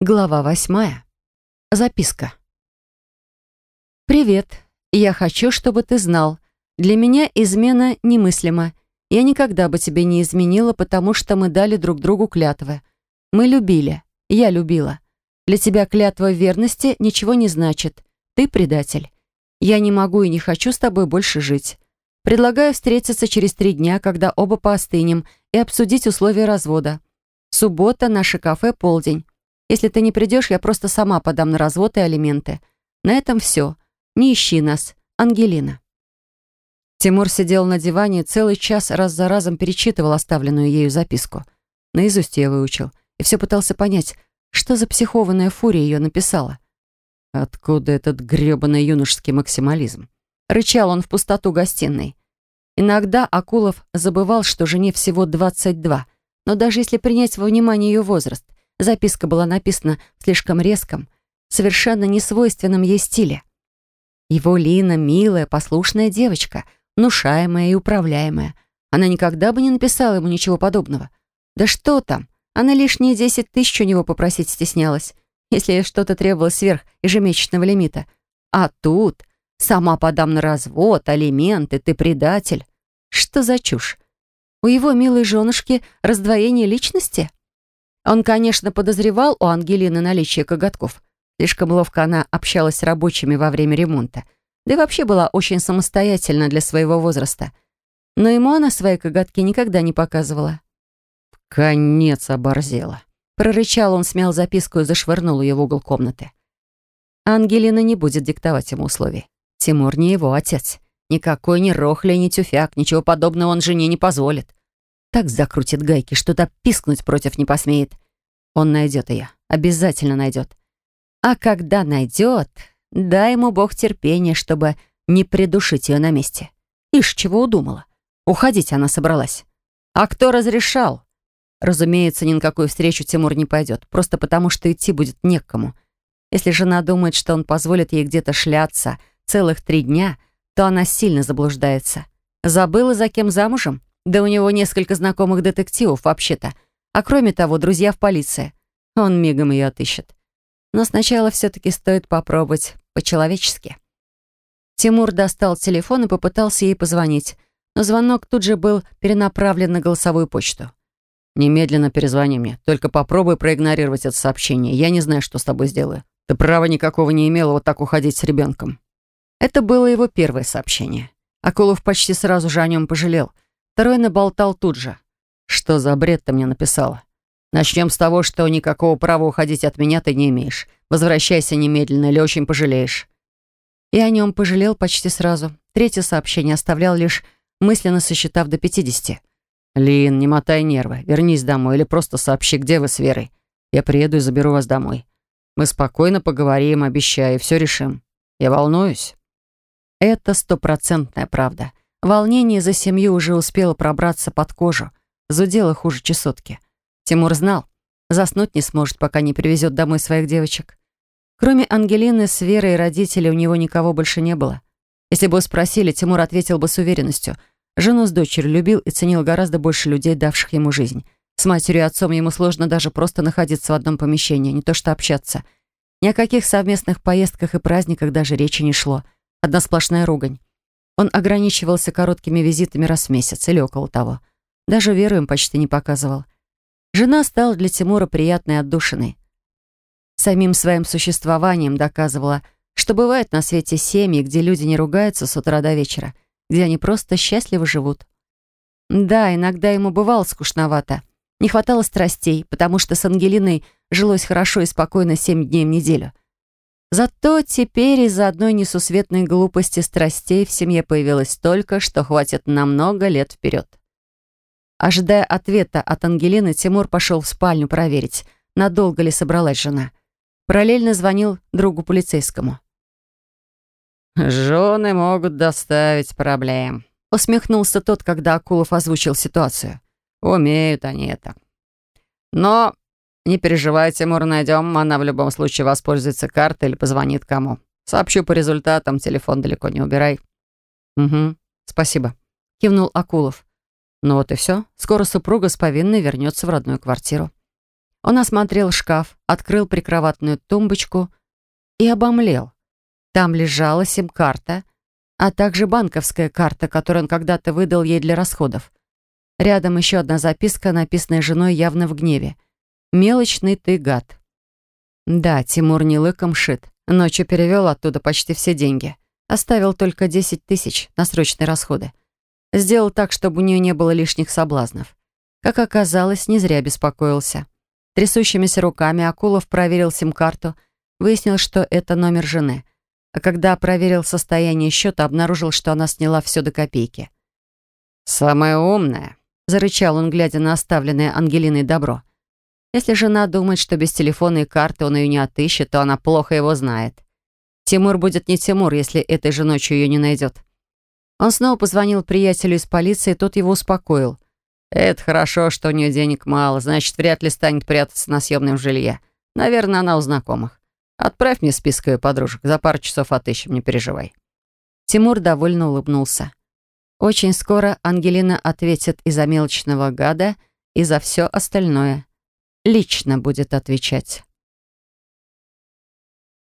Глава восьмая. Записка. «Привет. Я хочу, чтобы ты знал. Для меня измена немыслима. Я никогда бы тебе не изменила, потому что мы дали друг другу клятвы. Мы любили. Я любила. Для тебя клятва верности ничего не значит. Ты предатель. Я не могу и не хочу с тобой больше жить. Предлагаю встретиться через три дня, когда оба поостынем, и обсудить условия развода. Суббота, наше кафе, полдень. Если ты не придешь, я просто сама подам на развод и алименты. На этом все. Не ищи нас. Ангелина». Тимур сидел на диване целый час раз за разом перечитывал оставленную ею записку. Наизусть я выучил. И все пытался понять, что за психованная фурия ее написала. Откуда этот грёбаный юношеский максимализм? Рычал он в пустоту гостиной. Иногда Акулов забывал, что жене всего 22, но даже если принять во внимание ее возраст, Записка была написана в слишком резком, совершенно несвойственном ей стиле. Его Лина — милая, послушная девочка, внушаемая и управляемая. Она никогда бы не написала ему ничего подобного. Да что там, она лишние десять тысяч у него попросить стеснялась, если что-то требовалось сверх ежемесячного лимита. А тут сама подам на развод, алименты, ты предатель. Что за чушь? У его милой женушки раздвоение личности? Он, конечно, подозревал у Ангелины наличие коготков. Слишком ловко она общалась с рабочими во время ремонта. Да и вообще была очень самостоятельна для своего возраста. Но ему она свои коготки никогда не показывала. «Конец оборзела», — прорычал он, смял записку и зашвырнул ее в угол комнаты. Ангелина не будет диктовать ему условий. Тимур не его отец. Никакой ни рохля, ни тюфяк, ничего подобного он жене не позволит. Так закрутит гайки, что-то пискнуть против не посмеет. Он найдет ее. Обязательно найдет. А когда найдет, дай ему Бог терпения, чтобы не придушить ее на месте. Ишь, чего удумала. Уходить она собралась. А кто разрешал? Разумеется, ни на какую встречу Тимур не пойдет, просто потому что идти будет некому. Если жена думает, что он позволит ей где-то шляться целых три дня, то она сильно заблуждается. Забыла, за кем замужем? Да у него несколько знакомых детективов вообще-то. А кроме того, друзья в полиции. Он мигом ее отыщет. Но сначала все-таки стоит попробовать по-человечески. Тимур достал телефон и попытался ей позвонить, но звонок тут же был перенаправлен на голосовую почту. «Немедленно перезвони мне. Только попробуй проигнорировать это сообщение. Я не знаю, что с тобой сделаю. Ты права никакого не имела вот так уходить с ребенком». Это было его первое сообщение. Акулов почти сразу же о нем пожалел — Второй наболтал тут же. «Что за бред ты мне написала? Начнем с того, что никакого права уходить от меня ты не имеешь. Возвращайся немедленно или очень пожалеешь». И о нем пожалел почти сразу. Третье сообщение оставлял лишь мысленно сосчитав до пятидесяти. «Лин, не мотай нервы. Вернись домой или просто сообщи, где вы с Верой. Я приеду и заберу вас домой. Мы спокойно поговорим, обещаю, и все решим. Я волнуюсь». Это стопроцентная правда. Волнение за семью уже успело пробраться под кожу. Зудело хуже чесотки. Тимур знал, заснуть не сможет, пока не привезет домой своих девочек. Кроме Ангелины, с Верой и родителей у него никого больше не было. Если бы спросили, Тимур ответил бы с уверенностью. Жену с дочерью любил и ценил гораздо больше людей, давших ему жизнь. С матерью и отцом ему сложно даже просто находиться в одном помещении, не то что общаться. Ни о каких совместных поездках и праздниках даже речи не шло. Одна сплошная ругань. Он ограничивался короткими визитами раз в месяц или около того. Даже Веру им почти не показывал. Жена стала для Тимура приятной отдушиной. Самим своим существованием доказывала, что бывают на свете семьи, где люди не ругаются с утра до вечера, где они просто счастливо живут. Да, иногда ему бывало скучновато. Не хватало страстей, потому что с Ангелиной жилось хорошо и спокойно семь дней в неделю — Зато теперь из-за одной несусветной глупости страстей в семье появилось столько, что хватит на много лет вперед. Ожидая ответа от Ангелины, Тимур пошел в спальню проверить, надолго ли собралась жена. Параллельно звонил другу полицейскому. «Жены могут доставить проблем», — усмехнулся тот, когда Акулов озвучил ситуацию. «Умеют они это. Но «Не переживайте, Тимур, найдем. Она в любом случае воспользуется картой или позвонит кому. Сообщу по результатам, телефон далеко не убирай». «Угу, спасибо», — кивнул Акулов. «Ну вот и все. Скоро супруга с повинной вернется в родную квартиру». Он осмотрел шкаф, открыл прикроватную тумбочку и обомлел. Там лежала сим-карта, а также банковская карта, которую он когда-то выдал ей для расходов. Рядом еще одна записка, написанная женой явно в гневе. «Мелочный ты гад». Да, Тимур не лыком шит. Ночью перевел оттуда почти все деньги. Оставил только 10 тысяч на срочные расходы. Сделал так, чтобы у нее не было лишних соблазнов. Как оказалось, не зря беспокоился. Трясущимися руками Акулов проверил сим-карту, выяснил, что это номер жены. А когда проверил состояние счета, обнаружил, что она сняла все до копейки. «Самая умная», зарычал он, глядя на оставленное Ангелиной добро. Если жена думает, что без телефона и карты он ее не отыщет, то она плохо его знает. Тимур будет не Тимур, если этой же ночью ее не найдет. Он снова позвонил приятелю из полиции, тот его успокоил. «Это хорошо, что у нее денег мало, значит, вряд ли станет прятаться на съемном жилье. Наверное, она у знакомых. Отправь мне список ее подружек, за пару часов отыщем, не переживай». Тимур довольно улыбнулся. Очень скоро Ангелина ответит и за мелочного гада, и за все остальное. Лично будет отвечать.